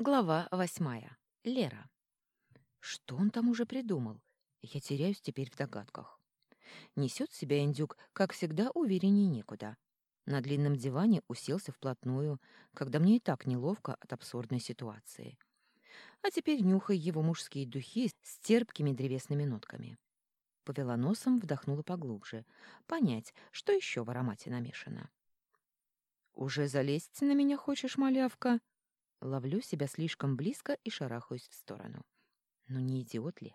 Глава восьмая. Лера. Что он там уже придумал? Я теряюсь теперь в догадках. Несет себя индюк, как всегда, увереннее некуда. На длинном диване уселся вплотную, когда мне и так неловко от абсурдной ситуации. А теперь нюхай его мужские духи с терпкими древесными нотками. Повела носом, вдохнула поглубже. Понять, что еще в аромате намешано. «Уже залезть на меня хочешь, малявка?» Ловлю себя слишком близко и шарахаюсь в сторону. Ну не идиот ли?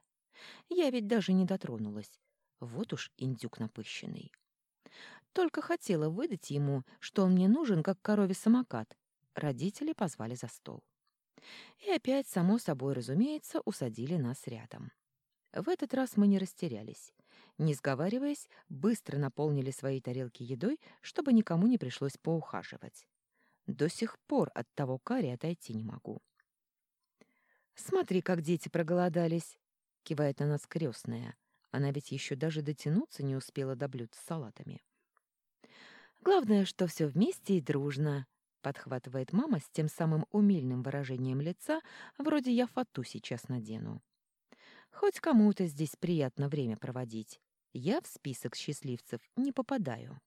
Я ведь даже не дотронулась. Вот уж индюк напыщенный. Только хотела выдать ему, что он мне нужен, как корове самокат. Родители позвали за стол. И опять, само собой разумеется, усадили нас рядом. В этот раз мы не растерялись. Не сговариваясь, быстро наполнили свои тарелки едой, чтобы никому не пришлось поухаживать. До сих пор от того кари отойти не могу. «Смотри, как дети проголодались!» — кивает на нас крестная. Она ведь еще даже дотянуться не успела до блюд с салатами. «Главное, что все вместе и дружно!» — подхватывает мама с тем самым умильным выражением лица, вроде я фату сейчас надену. «Хоть кому-то здесь приятно время проводить. Я в список счастливцев не попадаю».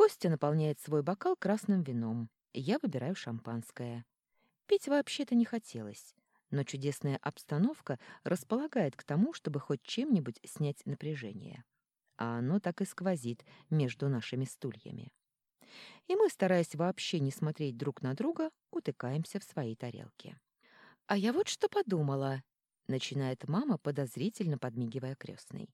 Костя наполняет свой бокал красным вином. Я выбираю шампанское. Пить вообще-то не хотелось, но чудесная обстановка располагает к тому, чтобы хоть чем-нибудь снять напряжение. А оно так и сквозит между нашими стульями. И мы, стараясь вообще не смотреть друг на друга, утыкаемся в свои тарелки. «А я вот что подумала», — начинает мама, подозрительно подмигивая крестной.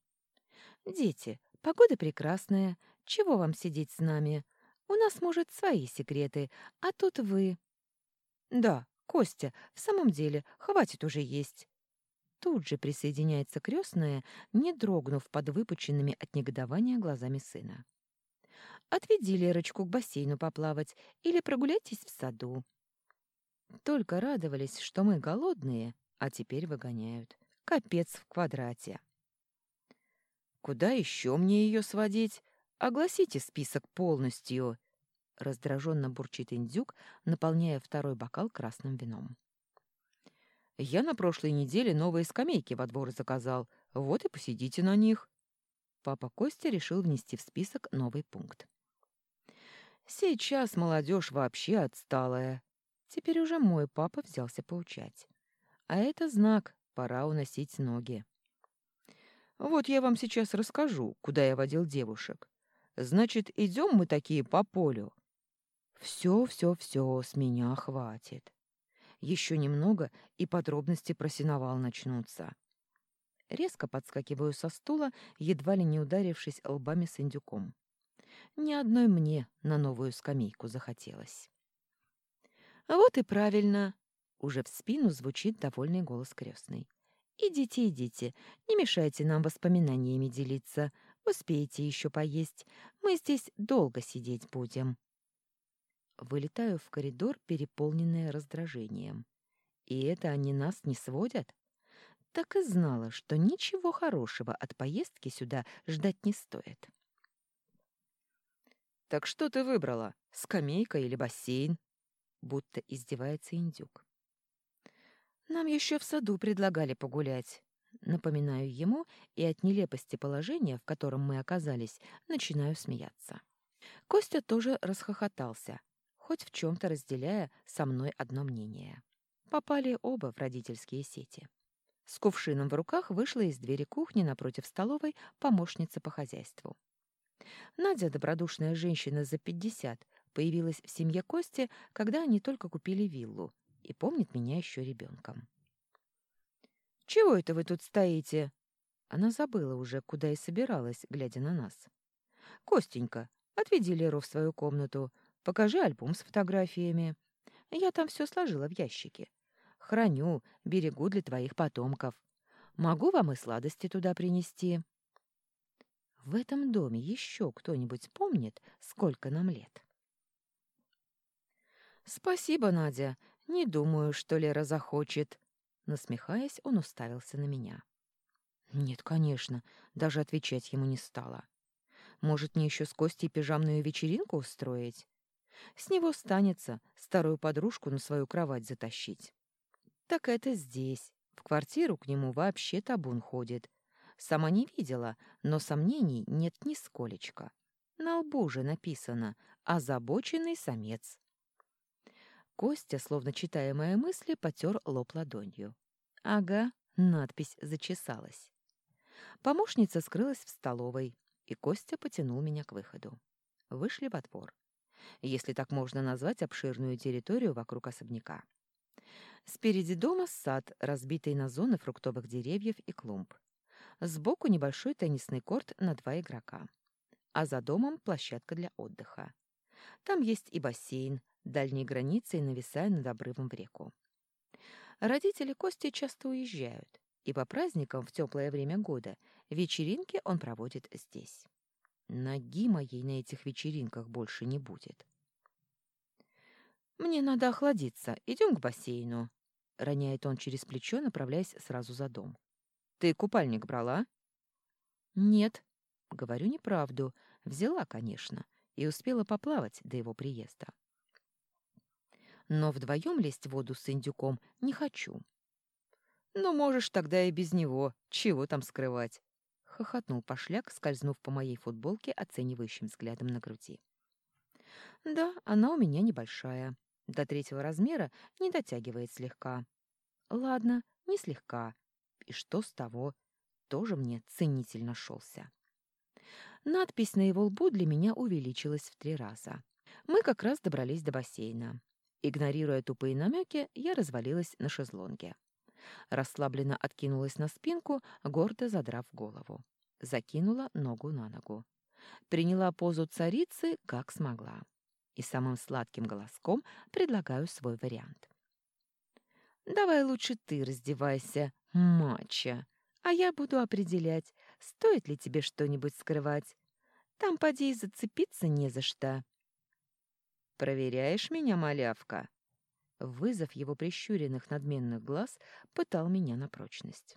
«Дети, погода прекрасная, чего вам сидеть с нами? У нас, может, свои секреты, а тут вы...» «Да, Костя, в самом деле, хватит уже есть». Тут же присоединяется крестная, не дрогнув под выпученными от негодования глазами сына. «Отведи Лерочку к бассейну поплавать или прогуляйтесь в саду». Только радовались, что мы голодные, а теперь выгоняют. Капец в квадрате. «Куда еще мне ее сводить?» Огласите список полностью, раздраженно бурчит индюк, наполняя второй бокал красным вином. Я на прошлой неделе новые скамейки во двор заказал. Вот и посидите на них. Папа Костя решил внести в список новый пункт. Сейчас молодежь вообще отсталая. Теперь уже мой папа взялся поучать. А это знак, пора уносить ноги. Вот я вам сейчас расскажу, куда я водил девушек. Значит, идем мы такие по полю. Все, все, все, с меня хватит. Еще немного, и подробности про сеновал начнутся. Резко подскакиваю со стула, едва ли не ударившись лбами с индюком. Ни одной мне на новую скамейку захотелось. «Вот и правильно!» — уже в спину звучит довольный голос крестной. «Идите, идите, не мешайте нам воспоминаниями делиться. Успеете еще поесть. Мы здесь долго сидеть будем. Вылетаю в коридор, переполненная раздражением. И это они нас не сводят? Так и знала, что ничего хорошего от поездки сюда ждать не стоит. «Так что ты выбрала? Скамейка или бассейн?» Будто издевается индюк. «Нам еще в саду предлагали погулять. Напоминаю ему, и от нелепости положения, в котором мы оказались, начинаю смеяться. Костя тоже расхохотался, хоть в чем-то разделяя со мной одно мнение. Попали оба в родительские сети. С кувшином в руках вышла из двери кухни напротив столовой помощница по хозяйству. Надя, добродушная женщина за пятьдесят, появилась в семье Кости, когда они только купили виллу, и помнит меня еще ребенком. «Чего это вы тут стоите?» Она забыла уже, куда и собиралась, глядя на нас. «Костенька, отведи Леру в свою комнату, покажи альбом с фотографиями. Я там все сложила в ящике. Храню, берегу для твоих потомков. Могу вам и сладости туда принести». В этом доме еще кто-нибудь помнит, сколько нам лет? «Спасибо, Надя. Не думаю, что Лера захочет», Насмехаясь, он уставился на меня. Нет, конечно, даже отвечать ему не стало. Может, мне еще с Костей пижамную вечеринку устроить? С него станется старую подружку на свою кровать затащить. Так это здесь. В квартиру к нему вообще табун ходит. Сама не видела, но сомнений нет нисколечко. На лбу же написано «Озабоченный самец». Костя, словно читая мои мысли, потер лоб ладонью. Ага, надпись зачесалась. Помощница скрылась в столовой, и Костя потянул меня к выходу. Вышли во двор. Если так можно назвать обширную территорию вокруг особняка. Спереди дома сад, разбитый на зоны фруктовых деревьев и клумб. Сбоку небольшой теннисный корт на два игрока. А за домом площадка для отдыха. Там есть и бассейн, дальней границей нависая над обрывом в реку. Родители Кости часто уезжают, и по праздникам в теплое время года вечеринки он проводит здесь. Ноги моей на этих вечеринках больше не будет. «Мне надо охладиться. Идем к бассейну», — роняет он через плечо, направляясь сразу за дом. Ты купальник брала? Нет, говорю неправду. Взяла, конечно, и успела поплавать до его приезда. Но вдвоем лезть в воду с индюком не хочу. Ну, можешь тогда и без него. Чего там скрывать? Хохотнул пошляк, скользнув по моей футболке оценивающим взглядом на груди. Да, она у меня небольшая. До третьего размера не дотягивает слегка. Ладно, не слегка, и что с того? Тоже мне ценитель нашелся. Надпись на его лбу для меня увеличилась в три раза. Мы как раз добрались до бассейна. Игнорируя тупые намеки, я развалилась на шезлонге. Расслабленно откинулась на спинку, гордо задрав голову. Закинула ногу на ногу. Приняла позу царицы, как смогла. И самым сладким голоском предлагаю свой вариант. «Давай лучше ты раздевайся, Мача, а я буду определять, стоит ли тебе что-нибудь скрывать. Там, поди, зацепиться не за что. «Проверяешь меня, малявка?» Вызов его прищуренных надменных глаз пытал меня на прочность.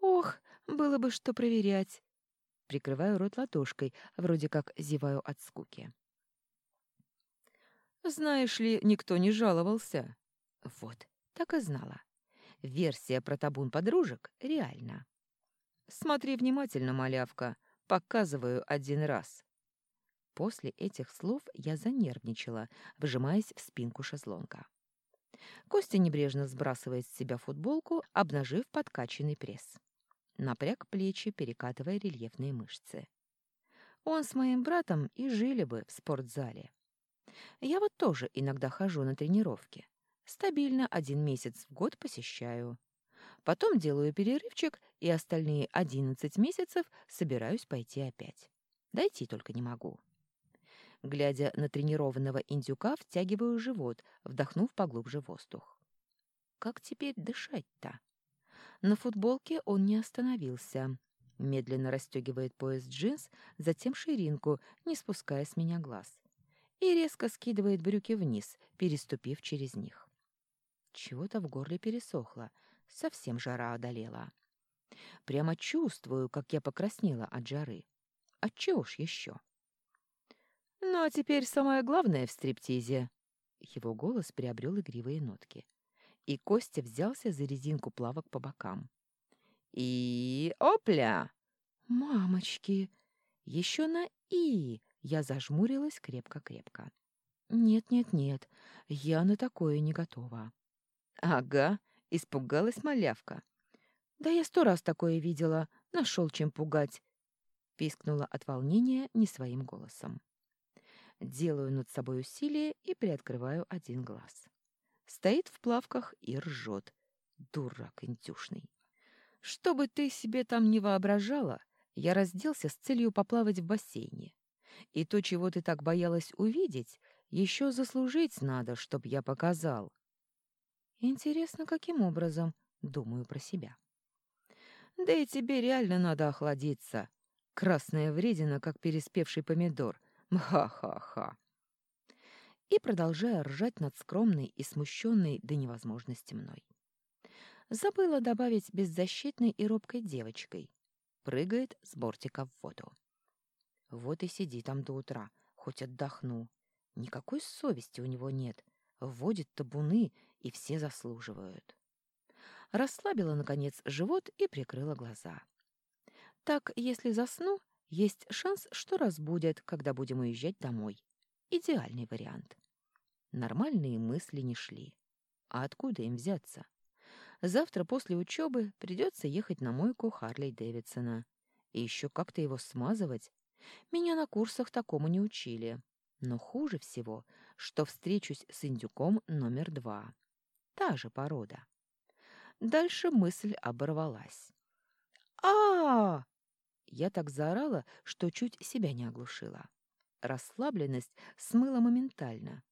«Ох, было бы что проверять!» Прикрываю рот ладошкой, вроде как зеваю от скуки. «Знаешь ли, никто не жаловался». Вот, так и знала. Версия про табун подружек реальна. Смотри внимательно, малявка. Показываю один раз. После этих слов я занервничала, вжимаясь в спинку шезлонга. Костя небрежно сбрасывает с себя футболку, обнажив подкачанный пресс. Напряг плечи, перекатывая рельефные мышцы. Он с моим братом и жили бы в спортзале. Я вот тоже иногда хожу на тренировки. Стабильно один месяц в год посещаю. Потом делаю перерывчик, и остальные одиннадцать месяцев собираюсь пойти опять. Дойти только не могу. Глядя на тренированного индюка, втягиваю живот, вдохнув поглубже воздух. Как теперь дышать-то? На футболке он не остановился. Медленно расстегивает пояс джинс, затем ширинку, не спуская с меня глаз. И резко скидывает брюки вниз, переступив через них. Чего-то в горле пересохло, совсем жара одолела. Прямо чувствую, как я покраснела от жары. Отчего ж еще? Ну, а теперь самое главное в стриптизе. Его голос приобрел игривые нотки. И Костя взялся за резинку плавок по бокам. И опля! Мамочки! Еще на «и» я зажмурилась крепко-крепко. Нет-нет-нет, я на такое не готова. Ага, испугалась малявка. Да я сто раз такое видела, нашел чем пугать. Пискнула от волнения не своим голосом. Делаю над собой усилие и приоткрываю один глаз. Стоит в плавках и ржет. Дурак интюшный. Что бы ты себе там не воображала, я разделся с целью поплавать в бассейне. И то, чего ты так боялась увидеть, еще заслужить надо, чтоб я показал. Интересно, каким образом? Думаю про себя. Да и тебе реально надо охладиться. Красная вредина, как переспевший помидор. Ха-ха-ха. И продолжая ржать над скромной и смущенной до невозможности мной. Забыла добавить беззащитной и робкой девочкой. Прыгает с бортика в воду. Вот и сиди там до утра, хоть отдохну. Никакой совести у него нет. Вводит табуны, и все заслуживают. Расслабила, наконец, живот и прикрыла глаза. Так, если засну, есть шанс, что разбудят, когда будем уезжать домой. Идеальный вариант. Нормальные мысли не шли. А откуда им взяться? Завтра после учебы придется ехать на мойку Харли Дэвидсона. И еще как-то его смазывать. Меня на курсах такому не учили. Но хуже всего, что встречусь с индюком номер два. Та же порода. Дальше мысль оборвалась. а, -а, -а Я так заорала, что чуть себя не оглушила. Расслабленность смыла моментально.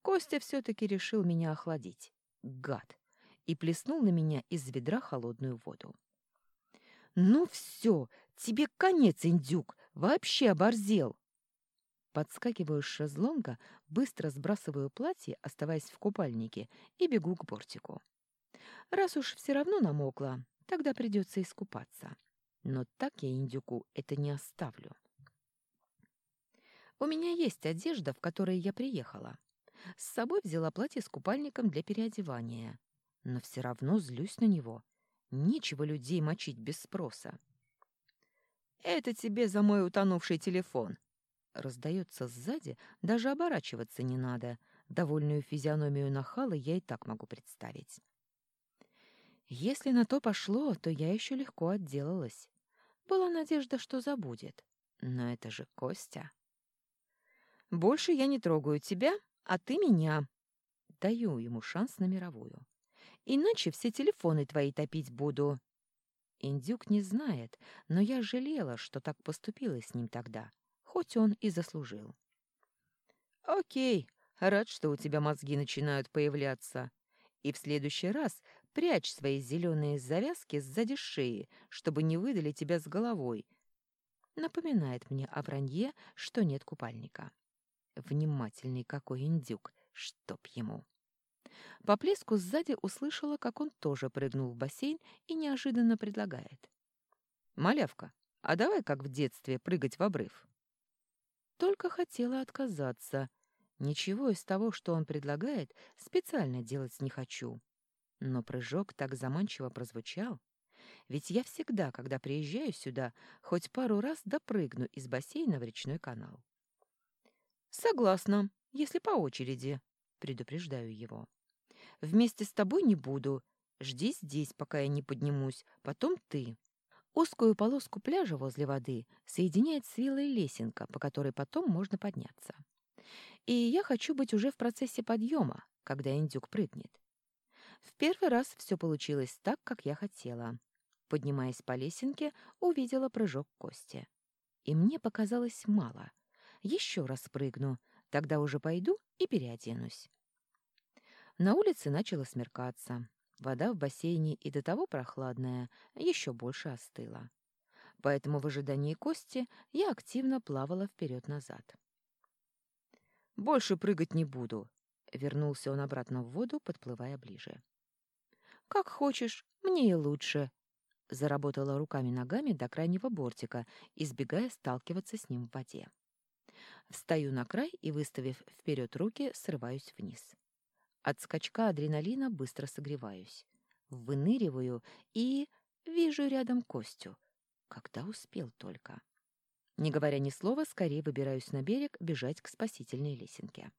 Костя все-таки решил меня охладить. Гад! И плеснул на меня из ведра холодную воду. «Ну все, тебе конец, индюк! Вообще оборзел!» Подскакиваю с шезлонга, быстро сбрасываю платье, оставаясь в купальнике, и бегу к бортику. Раз уж все равно намокла, тогда придется искупаться. Но так я индюку это не оставлю. У меня есть одежда, в которой я приехала. С собой взяла платье с купальником для переодевания. Но все равно злюсь на него. Нечего людей мочить без спроса. «Это тебе за мой утонувший телефон!» Раздается сзади, даже оборачиваться не надо. Довольную физиономию нахала я и так могу представить. Если на то пошло, то я еще легко отделалась. Была надежда, что забудет. Но это же Костя. Больше я не трогаю тебя, а ты меня. Даю ему шанс на мировую. Иначе все телефоны твои топить буду. Индюк не знает, но я жалела, что так поступила с ним тогда, хоть он и заслужил. Окей, рад, что у тебя мозги начинают появляться. И в следующий раз прячь свои зеленые завязки сзади шеи, чтобы не выдали тебя с головой. Напоминает мне о вранье, что нет купальника. Внимательный какой индюк, чтоб ему. По плеску сзади услышала, как он тоже прыгнул в бассейн и неожиданно предлагает. «Малявка, а давай, как в детстве, прыгать в обрыв?» Только хотела отказаться. Ничего из того, что он предлагает, специально делать не хочу. Но прыжок так заманчиво прозвучал. Ведь я всегда, когда приезжаю сюда, хоть пару раз допрыгну из бассейна в речной канал. «Согласна, если по очереди», — предупреждаю его. «Вместе с тобой не буду. Жди здесь, пока я не поднимусь, потом ты». Узкую полоску пляжа возле воды соединяет с вилой лесенка, по которой потом можно подняться. И я хочу быть уже в процессе подъема, когда индюк прыгнет. В первый раз все получилось так, как я хотела. Поднимаясь по лесенке, увидела прыжок Кости. И мне показалось мало. Еще раз прыгну, тогда уже пойду и переоденусь. На улице начало смеркаться. Вода в бассейне и до того прохладная, еще больше остыла. Поэтому в ожидании Кости я активно плавала вперед-назад. «Больше прыгать не буду», — вернулся он обратно в воду, подплывая ближе. «Как хочешь, мне и лучше», — заработала руками-ногами до крайнего бортика, избегая сталкиваться с ним в воде. Встаю на край и, выставив вперед руки, срываюсь вниз. От скачка адреналина быстро согреваюсь. Выныриваю и вижу рядом Костю. Когда успел только. Не говоря ни слова, скорее выбираюсь на берег бежать к спасительной лесенке.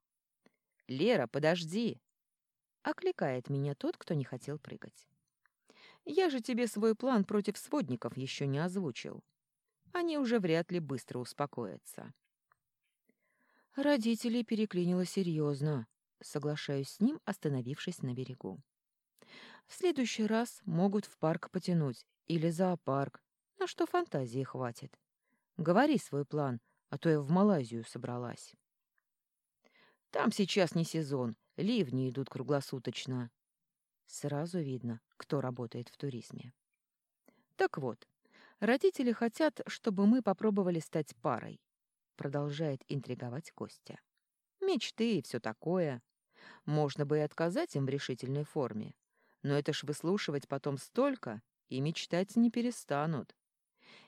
«Лера, подожди!» — окликает меня тот, кто не хотел прыгать. «Я же тебе свой план против сводников еще не озвучил. Они уже вряд ли быстро успокоятся». Родителей переклинило серьезно, соглашаюсь с ним, остановившись на берегу. В следующий раз могут в парк потянуть или зоопарк, на что фантазии хватит. Говори свой план, а то я в Малайзию собралась. Там сейчас не сезон, ливни идут круглосуточно. Сразу видно, кто работает в туризме. Так вот, родители хотят, чтобы мы попробовали стать парой продолжает интриговать Костя. Мечты и все такое. Можно бы и отказать им в решительной форме. Но это ж выслушивать потом столько, и мечтать не перестанут.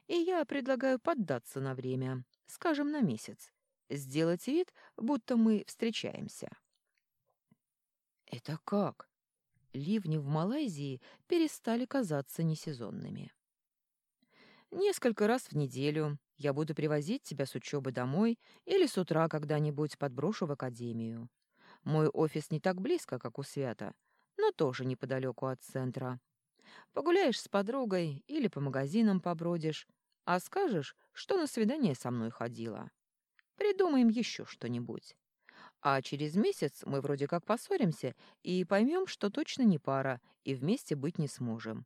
И я предлагаю поддаться на время, скажем, на месяц. Сделать вид, будто мы встречаемся. Это как? Ливни в Малайзии перестали казаться несезонными. Несколько раз в неделю я буду привозить тебя с учебы домой или с утра когда-нибудь подброшу в академию. Мой офис не так близко, как у Свята, но тоже неподалеку от центра. Погуляешь с подругой или по магазинам побродишь, а скажешь, что на свидание со мной ходила. Придумаем еще что-нибудь. А через месяц мы вроде как поссоримся и поймем, что точно не пара и вместе быть не сможем.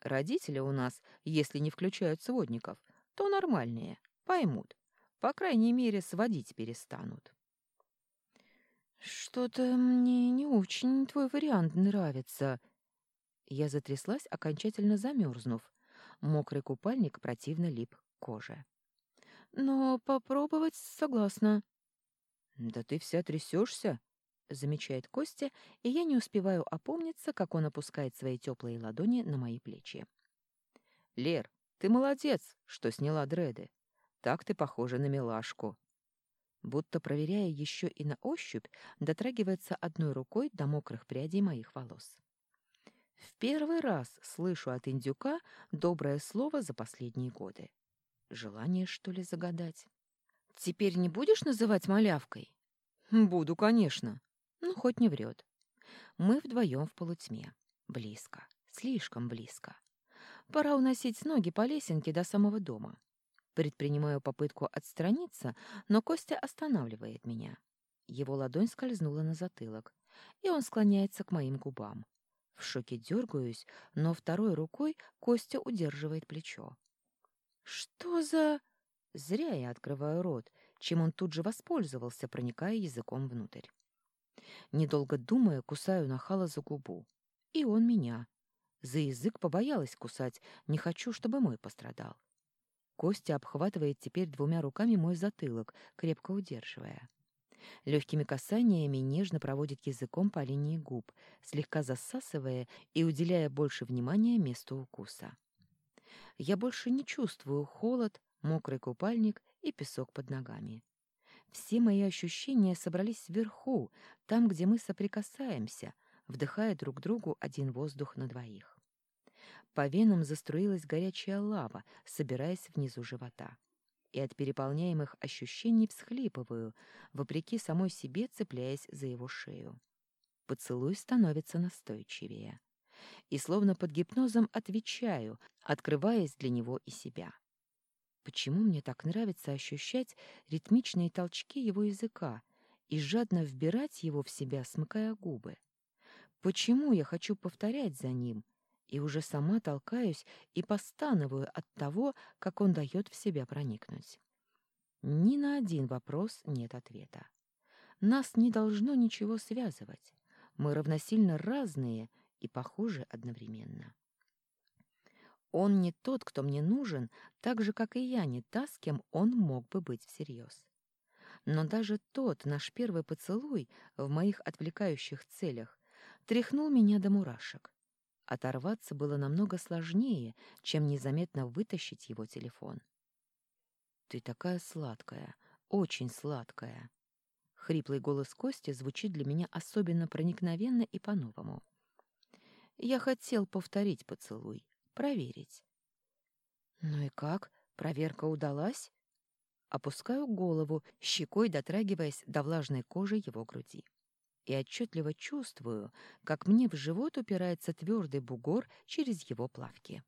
Родители у нас, если не включают сводников, то нормальные, поймут. По крайней мере, сводить перестанут. «Что-то мне не очень твой вариант нравится». Я затряслась, окончательно замерзнув. Мокрый купальник противно лип к коже. «Но попробовать согласна». «Да ты вся трясешься», — замечает Костя, и я не успеваю опомниться, как он опускает свои теплые ладони на мои плечи. «Лер, ты молодец, что сняла дреды. Так ты похожа на милашку будто проверяя еще и на ощупь, дотрагивается одной рукой до мокрых прядей моих волос. В первый раз слышу от индюка доброе слово за последние годы. Желание, что ли, загадать? Теперь не будешь называть малявкой? Буду, конечно. Ну, хоть не врет. Мы вдвоем в полутьме. Близко. Слишком близко. Пора уносить ноги по лесенке до самого дома. Предпринимаю попытку отстраниться, но Костя останавливает меня. Его ладонь скользнула на затылок, и он склоняется к моим губам. В шоке дергаюсь, но второй рукой Костя удерживает плечо. «Что за...» Зря я открываю рот, чем он тут же воспользовался, проникая языком внутрь. Недолго думая, кусаю нахала за губу. И он меня. За язык побоялась кусать, не хочу, чтобы мой пострадал. Костя обхватывает теперь двумя руками мой затылок, крепко удерживая. Легкими касаниями нежно проводит языком по линии губ, слегка засасывая и уделяя больше внимания месту укуса. Я больше не чувствую холод, мокрый купальник и песок под ногами. Все мои ощущения собрались вверху, там, где мы соприкасаемся, вдыхая друг другу один воздух на двоих. По венам заструилась горячая лава, собираясь внизу живота. И от переполняемых ощущений всхлипываю, вопреки самой себе цепляясь за его шею. Поцелуй становится настойчивее. И словно под гипнозом отвечаю, открываясь для него и себя. Почему мне так нравится ощущать ритмичные толчки его языка и жадно вбирать его в себя, смыкая губы? Почему я хочу повторять за ним, и уже сама толкаюсь и постановую от того, как он дает в себя проникнуть. Ни на один вопрос нет ответа. Нас не должно ничего связывать. Мы равносильно разные и похожи одновременно. Он не тот, кто мне нужен, так же, как и я не та, с кем он мог бы быть всерьез. Но даже тот наш первый поцелуй в моих отвлекающих целях тряхнул меня до мурашек. Оторваться было намного сложнее, чем незаметно вытащить его телефон. «Ты такая сладкая, очень сладкая». Хриплый голос Кости звучит для меня особенно проникновенно и по-новому. Я хотел повторить поцелуй, проверить. «Ну и как? Проверка удалась?» Опускаю голову, щекой дотрагиваясь до влажной кожи его груди и отчетливо чувствую, как мне в живот упирается твердый бугор через его плавки.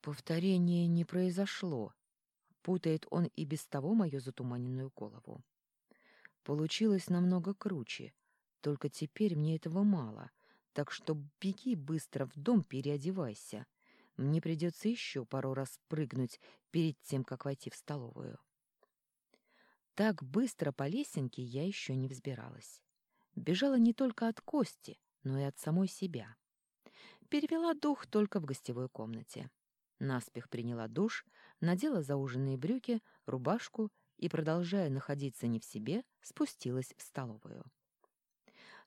Повторение не произошло. Путает он и без того мою затуманенную голову. Получилось намного круче, только теперь мне этого мало, так что беги быстро в дом, переодевайся. Мне придется еще пару раз прыгнуть перед тем, как войти в столовую. Так быстро по лесенке я еще не взбиралась. Бежала не только от Кости, но и от самой себя. Перевела дух только в гостевой комнате. Наспех приняла душ, надела зауженные брюки, рубашку и, продолжая находиться не в себе, спустилась в столовую.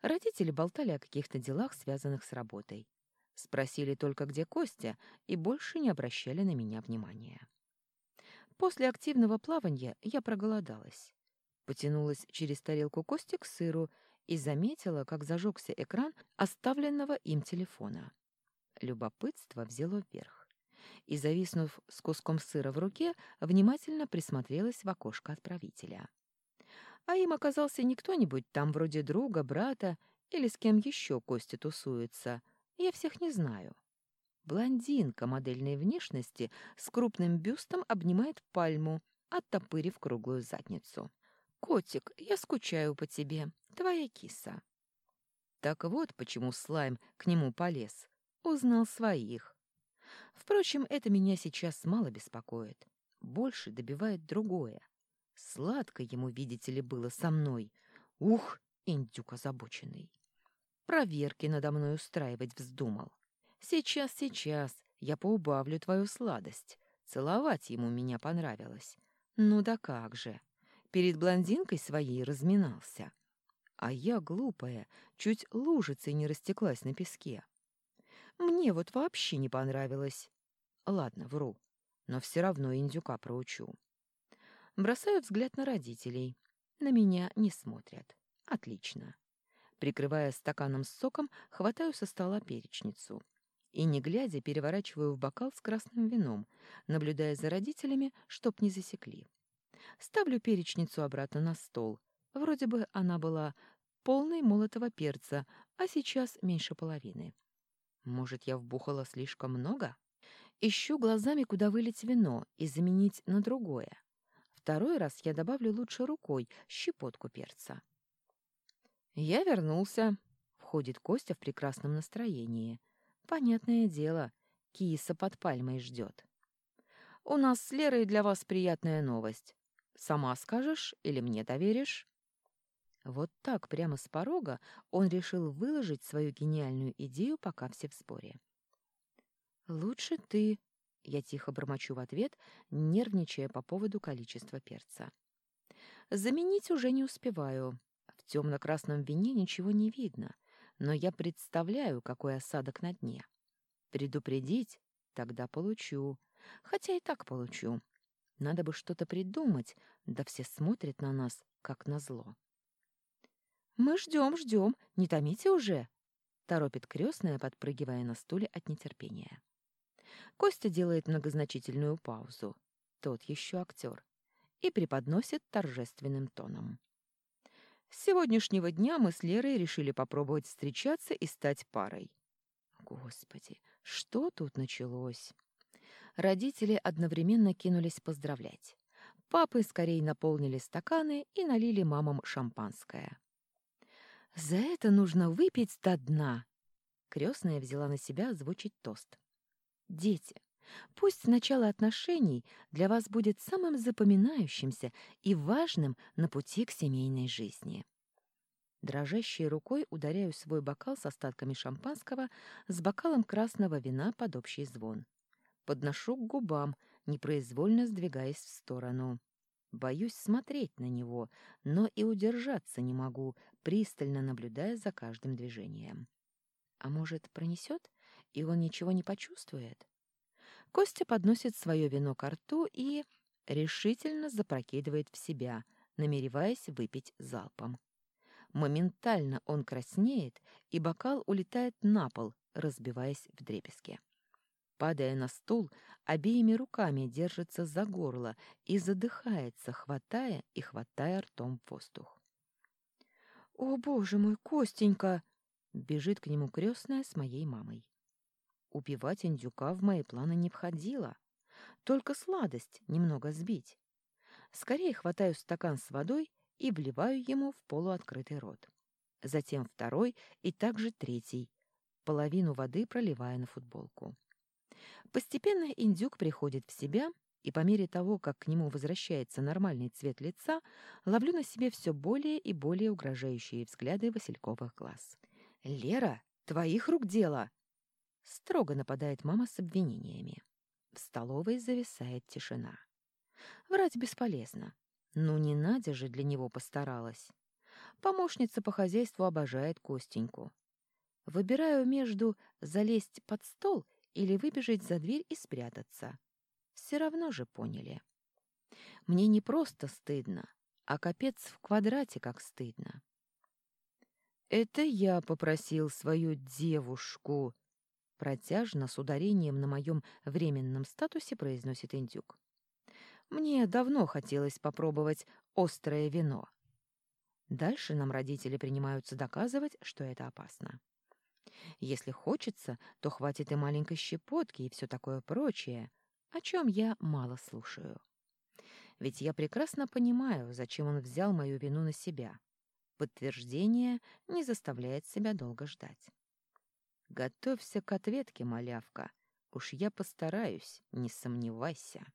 Родители болтали о каких-то делах, связанных с работой. Спросили только, где Костя, и больше не обращали на меня внимания. После активного плавания я проголодалась. Потянулась через тарелку кости к сыру и заметила, как зажегся экран оставленного им телефона. Любопытство взяло вверх. И, зависнув с куском сыра в руке, внимательно присмотрелась в окошко отправителя. А им оказался не кто-нибудь там вроде друга, брата или с кем еще Костя тусуется. Я всех не знаю. Блондинка модельной внешности с крупным бюстом обнимает пальму, оттопырив круглую задницу. «Котик, я скучаю по тебе. Твоя киса». Так вот почему слайм к нему полез. Узнал своих. Впрочем, это меня сейчас мало беспокоит. Больше добивает другое. Сладко ему, видите ли, было со мной. Ух, индюк озабоченный. Проверки надо мной устраивать вздумал. Сейчас, сейчас, я поубавлю твою сладость. Целовать ему меня понравилось. Ну да как же. Перед блондинкой своей разминался. А я, глупая, чуть лужицей не растеклась на песке. Мне вот вообще не понравилось. Ладно, вру, но все равно индюка проучу. Бросаю взгляд на родителей. На меня не смотрят. Отлично. Прикрывая стаканом с соком, хватаю со стола перечницу. И, не глядя, переворачиваю в бокал с красным вином, наблюдая за родителями, чтоб не засекли. Ставлю перечницу обратно на стол. Вроде бы она была полной молотого перца, а сейчас меньше половины. Может, я вбухала слишком много? Ищу глазами, куда вылить вино и заменить на другое. Второй раз я добавлю лучше рукой щепотку перца. «Я вернулся», — входит Костя в прекрасном настроении. «Понятное дело, киса под пальмой ждет. У нас с Лерой для вас приятная новость. Сама скажешь или мне доверишь?» Вот так, прямо с порога, он решил выложить свою гениальную идею, пока все в споре. «Лучше ты», — я тихо бормочу в ответ, нервничая по поводу количества перца. «Заменить уже не успеваю. В темно-красном вине ничего не видно, но я представляю, какой осадок на дне. Предупредить? Тогда получу. Хотя и так получу. Надо бы что-то придумать, да все смотрят на нас, как на зло. «Мы ждем, ждем, не томите уже!» — торопит крестная, подпрыгивая на стуле от нетерпения. Костя делает многозначительную паузу. Тот еще актер. И преподносит торжественным тоном. С сегодняшнего дня мы с Лерой решили попробовать встречаться и стать парой. Господи, что тут началось? Родители одновременно кинулись поздравлять. Папы скорее наполнили стаканы и налили мамам шампанское. За это нужно выпить до дна. Крестная взяла на себя озвучить тост. Дети, пусть начало отношений для вас будет самым запоминающимся и важным на пути к семейной жизни. Дрожащей рукой ударяю свой бокал с остатками шампанского с бокалом красного вина под общий звон. Подношу к губам, непроизвольно сдвигаясь в сторону. Боюсь смотреть на него, но и удержаться не могу, пристально наблюдая за каждым движением. А может, пронесет, и он ничего не почувствует? Костя подносит свое вино к рту и решительно запрокидывает в себя, намереваясь выпить залпом. Моментально он краснеет, и бокал улетает на пол, разбиваясь в дребезги. Падая на стул, обеими руками держится за горло и задыхается, хватая и хватая ртом воздух. «О, боже мой, Костенька!» — бежит к нему крестная с моей мамой. Убивать индюка в мои планы не входило. Только сладость немного сбить. Скорее хватаю стакан с водой и вливаю ему в полуоткрытый рот. Затем второй и также третий, половину воды проливая на футболку. Постепенно индюк приходит в себя, и по мере того, как к нему возвращается нормальный цвет лица, ловлю на себе все более и более угрожающие взгляды васильковых глаз. «Лера, твоих рук дело!» Строго нападает мама с обвинениями. В столовой зависает тишина. Врать бесполезно. Ну, не Надя же для него постаралась. Помощница по хозяйству обожает Костеньку. Выбираю между залезть под стол или выбежать за дверь и спрятаться. Все равно же поняли. Мне не просто стыдно, а капец в квадрате как стыдно. «Это я попросил свою девушку», — протяжно с ударением на моем временном статусе произносит индюк. «Мне давно хотелось попробовать острое вино». Дальше нам родители принимаются доказывать, что это опасно. Если хочется, то хватит и маленькой щепотки и все такое прочее, о чем я мало слушаю. Ведь я прекрасно понимаю, зачем он взял мою вину на себя. Подтверждение не заставляет себя долго ждать. Готовься к ответке, малявка. Уж я постараюсь, не сомневайся.